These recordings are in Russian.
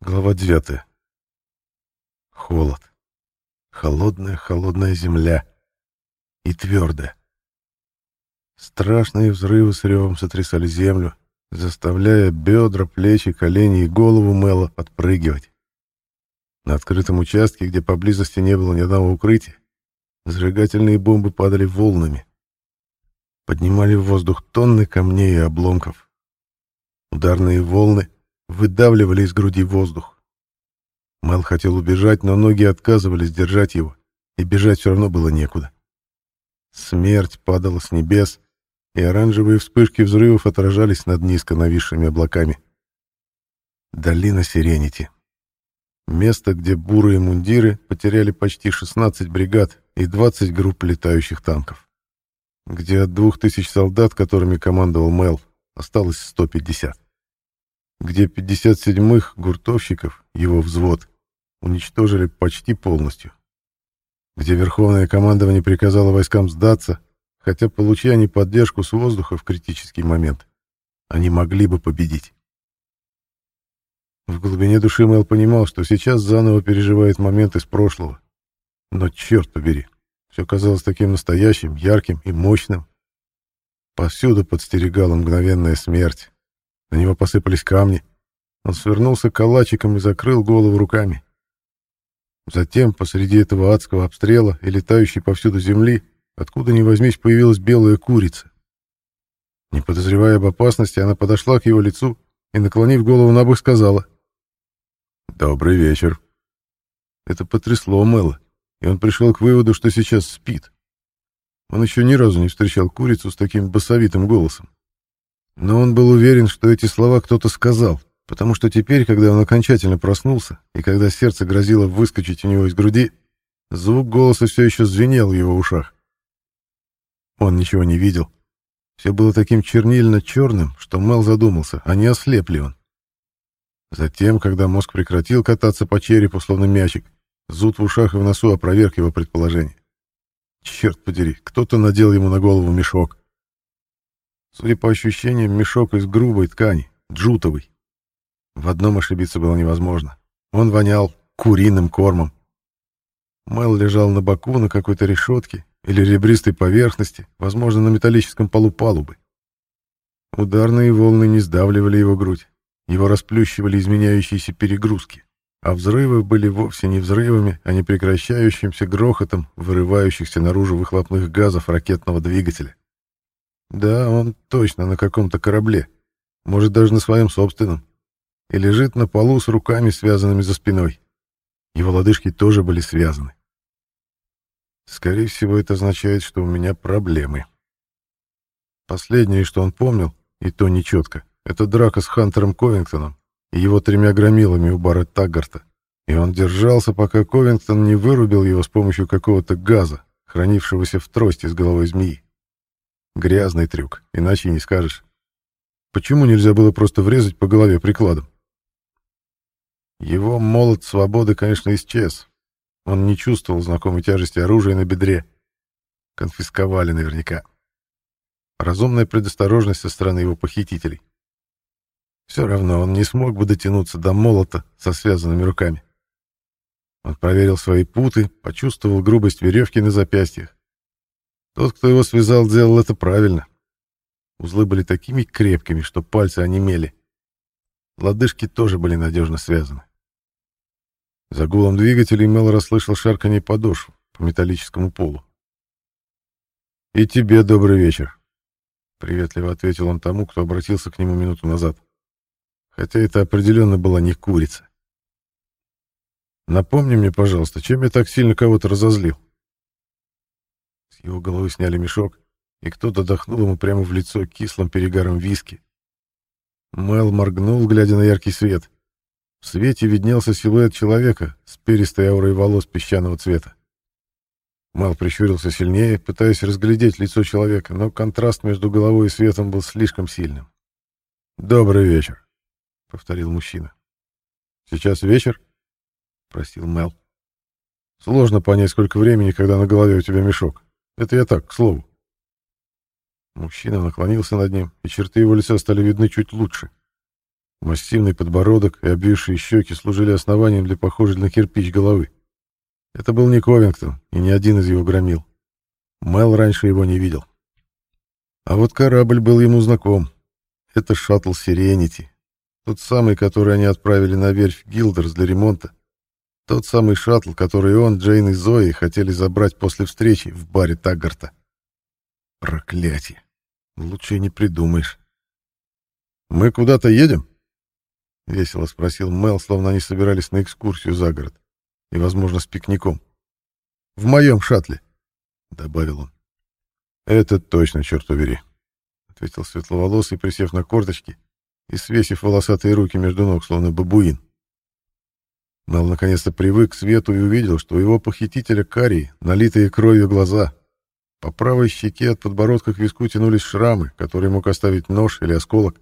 Глава 9. Холод. Холодная, холодная земля. И твердая. Страшные взрывы с ревом сотрясали землю, заставляя бедра, плечи, колени и голову Мэла подпрыгивать. На открытом участке, где поблизости не было ни одного укрытия, зажигательные бомбы падали волнами. Поднимали в воздух тонны камней и обломков. Ударные волны выдавливали из груди воздух. Мэл хотел убежать, но ноги отказывались держать его, и бежать все равно было некуда. Смерть падала с небес, и оранжевые вспышки взрывов отражались над низко нависшими облаками. Долина Сиренити. Место, где бурые мундиры потеряли почти 16 бригад и 20 групп летающих танков. Где от двух тысяч солдат, которыми командовал Мэл, осталось 150 где 57-х гуртовщиков, его взвод, уничтожили почти полностью, где Верховное командование приказало войскам сдаться, хотя, получая они поддержку с воздуха в критический момент, они могли бы победить. В глубине души Мэл понимал, что сейчас заново переживает момент из прошлого. Но черт побери, все казалось таким настоящим, ярким и мощным. Повсюду подстерегала мгновенная смерть. На него посыпались камни. Он свернулся калачиком и закрыл голову руками. Затем, посреди этого адского обстрела и летающей повсюду земли, откуда ни возьмись, появилась белая курица. Не подозревая об опасности, она подошла к его лицу и, наклонив голову на бок, сказала «Добрый вечер». Это потрясло Мэла, и он пришел к выводу, что сейчас спит. Он еще ни разу не встречал курицу с таким басовитым голосом. Но он был уверен, что эти слова кто-то сказал, потому что теперь, когда он окончательно проснулся, и когда сердце грозило выскочить у него из груди, звук голоса все еще звенел в его ушах. Он ничего не видел. Все было таким чернильно-черным, что Мел задумался, а не ослеп ли он. Затем, когда мозг прекратил кататься по черепу, словно мячик, зуд в ушах и в носу опроверг его предположение. Черт подери, кто-то надел ему на голову мешок. Судя по ощущениям, мешок из грубой ткани, джутовый. В одном ошибиться было невозможно. Он вонял куриным кормом. Мэл лежал на боку на какой-то решетке или ребристой поверхности, возможно, на металлическом полу палубы. Ударные волны не сдавливали его грудь, его расплющивали изменяющиеся перегрузки, а взрывы были вовсе не взрывами, а непрекращающимся грохотом вырывающихся наружу выхлопных газов ракетного двигателя. Да, он точно на каком-то корабле. Может, даже на своем собственном. И лежит на полу с руками, связанными за спиной. Его лодыжки тоже были связаны. Скорее всего, это означает, что у меня проблемы. Последнее, что он помнил, и то нечетко, это драка с Хантером Ковингтоном и его тремя громилами у бара Таггарта. И он держался, пока Ковингтон не вырубил его с помощью какого-то газа, хранившегося в трости с головой змеи. Грязный трюк, иначе не скажешь. Почему нельзя было просто врезать по голове прикладом? Его молот свободы, конечно, исчез. Он не чувствовал знакомой тяжести оружия на бедре. Конфисковали наверняка. Разумная предосторожность со стороны его похитителей. Все равно он не смог бы дотянуться до молота со связанными руками. Он проверил свои путы, почувствовал грубость веревки на запястьях. Тот, кто его связал, делал это правильно. Узлы были такими крепкими, что пальцы онемели. Лодыжки тоже были надежно связаны. За гулом двигателя Мел расслышал шарканье подошв по металлическому полу. «И тебе добрый вечер», — приветливо ответил он тому, кто обратился к нему минуту назад. Хотя это определенно была не курица. «Напомни мне, пожалуйста, чем я так сильно кого-то разозлил?» С его головы сняли мешок, и кто-то дохнул ему прямо в лицо кислым перегаром виски. Мэл моргнул, глядя на яркий свет. В свете виднелся силуэт человека с перистой аурой волос песчаного цвета. Мэл прищурился сильнее, пытаясь разглядеть лицо человека, но контраст между головой и светом был слишком сильным. «Добрый вечер», — повторил мужчина. «Сейчас вечер?» — просил Мэл. «Сложно понять, сколько времени, когда на голове у тебя мешок. Это я так, к слову. Мужчина наклонился над ним, и черты его лица стали видны чуть лучше. Массивный подбородок и обвисшие щеки служили основанием для похожей на кирпич головы. Это был не Ковингтон и ни один из его громил. Мел раньше его не видел. А вот корабль был ему знаком. Это шаттл «Сиренити». Тот самый, который они отправили на верфь Гилдерс для ремонта. Тот самый шаттл, который он, Джейн и Зои хотели забрать после встречи в баре Таггарта. Проклятие. Лучше не придумаешь. «Мы куда-то едем?» — весело спросил Мел, словно они собирались на экскурсию за город. И, возможно, с пикником. «В моем шаттле», — добавил он. «Это точно, черт побери», — ответил светловолосый, присев на корточки и свесив волосатые руки между ног, словно бабуин. Мел наконец-то привык к свету и увидел, что у его похитителя карие, налитые кровью глаза. По правой щеке от подбородка к виску тянулись шрамы, которые мог оставить нож или осколок.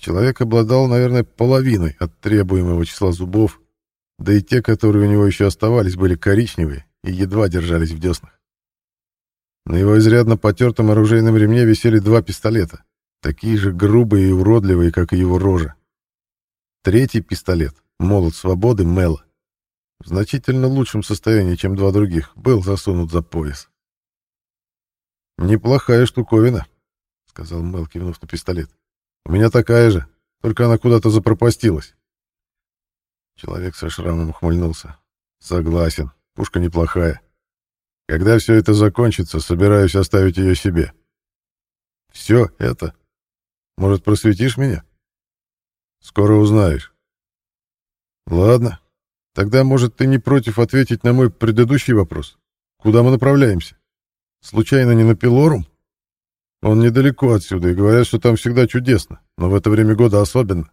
Человек обладал, наверное, половиной от требуемого числа зубов, да и те, которые у него еще оставались, были коричневые и едва держались в деснах. На его изрядно потертом оружейном ремне висели два пистолета, такие же грубые и уродливые, как и его рожа. Третий пистолет, молот свободы Мэла, в значительно лучшем состоянии, чем два других, был засунут за пояс. «Неплохая штуковина», — сказал Мэл, кивнув на пистолет. «У меня такая же, только она куда-то запропастилась». Человек со шрамом ухмыльнулся. «Согласен, пушка неплохая. Когда все это закончится, собираюсь оставить ее себе». «Все это? Может, просветишь меня?» «Скоро узнаешь». «Ладно. Тогда, может, ты не против ответить на мой предыдущий вопрос? Куда мы направляемся? Случайно не на Пилорум? Он недалеко отсюда, и говорят, что там всегда чудесно, но в это время года особенно».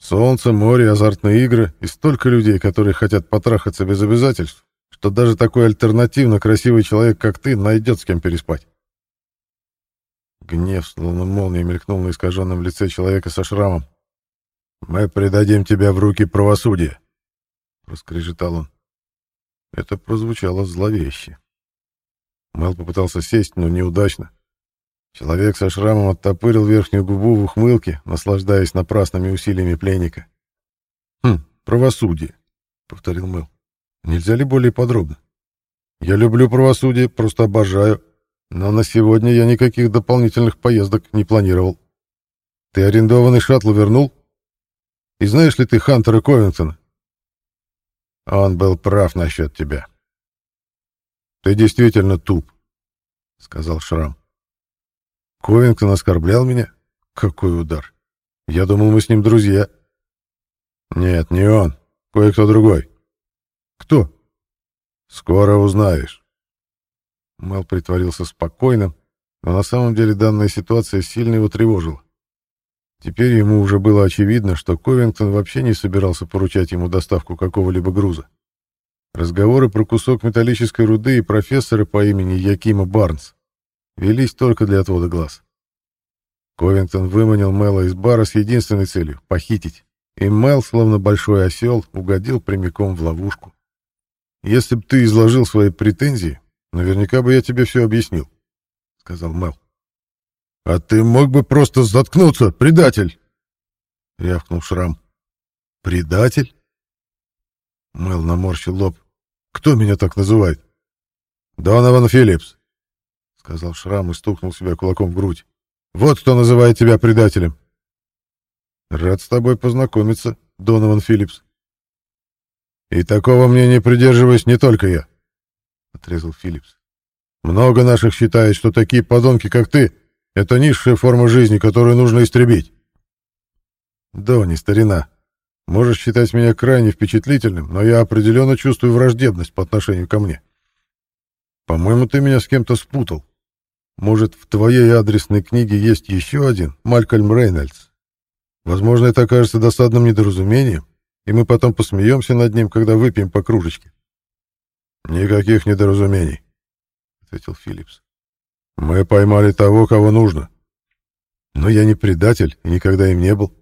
Солнце, море, азартные игры и столько людей, которые хотят потрахаться без обязательств, что даже такой альтернативно красивый человек, как ты, найдет с кем переспать. Гнев, словно молния, мелькнул на искаженном лице человека со шрамом. «Мы предадим тебя в руки правосудия», — раскрежетал он. Это прозвучало зловеще. Мэл попытался сесть, но неудачно. Человек со шрамом оттопырил верхнюю губу в ухмылке, наслаждаясь напрасными усилиями пленника. «Хм, правосудие», — повторил Мэл. «Нельзя ли более подробно?» «Я люблю правосудие, просто обожаю, но на сегодня я никаких дополнительных поездок не планировал. Ты арендованный шаттл вернул? И знаешь ли ты Хантера Ковингтона?» «Он был прав насчет тебя». «Ты действительно туп», — сказал Шрам. Ковингтон оскорблял меня? Какой удар. Я думал, мы с ним друзья. Нет, не он. Кое-кто другой. Кто? Скоро узнаешь. Мэл притворился спокойным, но на самом деле данная ситуация сильно его тревожила. Теперь ему уже было очевидно, что Ковингтон вообще не собирался поручать ему доставку какого-либо груза. Разговоры про кусок металлической руды и профессора по имени Якима Барнс велись только для отвода глаз. Ковингтон выманил Мэла из бара с единственной целью — похитить. И Мэл, словно большой осел, угодил прямиком в ловушку. «Если бы ты изложил свои претензии, наверняка бы я тебе все объяснил», — сказал Мэл. «А ты мог бы просто заткнуться, предатель!» — рявкнул Шрам. «Предатель?» Мэл наморщил лоб. «Кто меня так называет?» «Донован Филлипс сказал Шрам и стукнул себя кулаком в грудь. Вот кто называет тебя предателем. Рад с тобой познакомиться, Донован Филлипс. И такого мнения придерживаюсь не только я, отрезал Филлипс. Много наших считает, что такие подонки, как ты, это низшая форма жизни, которую нужно истребить. Дони, старина, можешь считать меня крайне впечатлительным, но я определенно чувствую враждебность по отношению ко мне. По-моему, ты меня с кем-то спутал. Может, в твоей адресной книге есть еще один, Малькольм Рейнольдс? Возможно, это окажется досадным недоразумением, и мы потом посмеемся над ним, когда выпьем по кружечке. «Никаких недоразумений», — ответил Филлипс. «Мы поймали того, кого нужно. Но я не предатель и никогда им не был.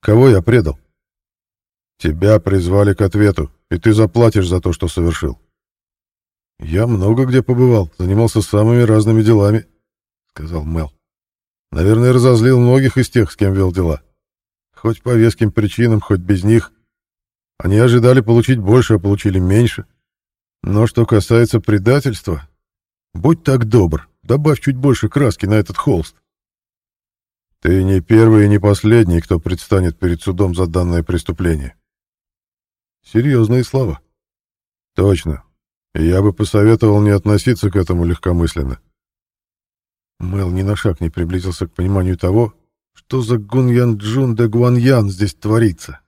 Кого я предал?» «Тебя призвали к ответу, и ты заплатишь за то, что совершил. «Я много где побывал, занимался самыми разными делами», — сказал Мел. Наверное, разозлил многих из тех, с кем вел дела. Хоть по веским причинам, хоть без них. Они ожидали получить больше, а получили меньше. Но что касается предательства, будь так добр, добавь чуть больше краски на этот холст. Ты не первый и не последний, кто предстанет перед судом за данное преступление. Серьезные слова. Точно. Я бы посоветовал не относиться к этому легкомысленно. Мэл ни на шаг не приблизился к пониманию того, что за Гуньян Джун де Гуаньян здесь творится.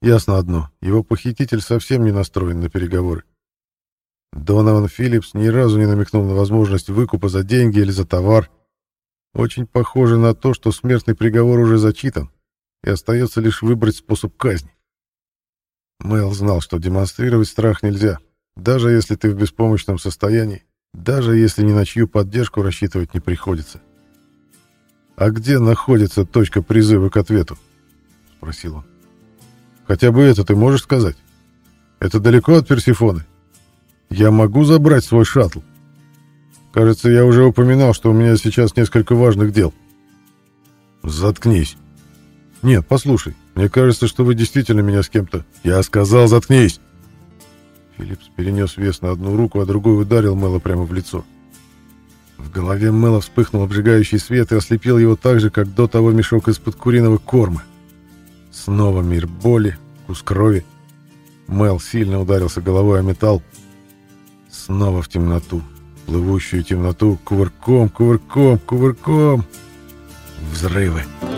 Ясно одно, его похититель совсем не настроен на переговоры. Донован Филлипс ни разу не намекнул на возможность выкупа за деньги или за товар. Очень похоже на то, что смертный приговор уже зачитан, и остается лишь выбрать способ казни. Мэл знал, что демонстрировать страх нельзя, даже если ты в беспомощном состоянии, даже если ни на чью поддержку рассчитывать не приходится. «А где находится точка призыва к ответу?» — спросил он. «Хотя бы это ты можешь сказать? Это далеко от Персифоны? Я могу забрать свой шаттл? Кажется, я уже упоминал, что у меня сейчас несколько важных дел». «Заткнись!» «Нет, послушай, мне кажется, что вы действительно меня с кем-то...» «Я сказал, заткнись!» Филлипс перенес вес на одну руку, а другой ударил Мэла прямо в лицо. В голове Мэла вспыхнул обжигающий свет и ослепил его так же, как до того мешок из-под куриного корма. Снова мир боли, вкус крови. Мэл сильно ударился головой о металл. Снова в темноту, плывущую темноту, кувырком, кувырком, кувырком. Взрывы. Взрывы.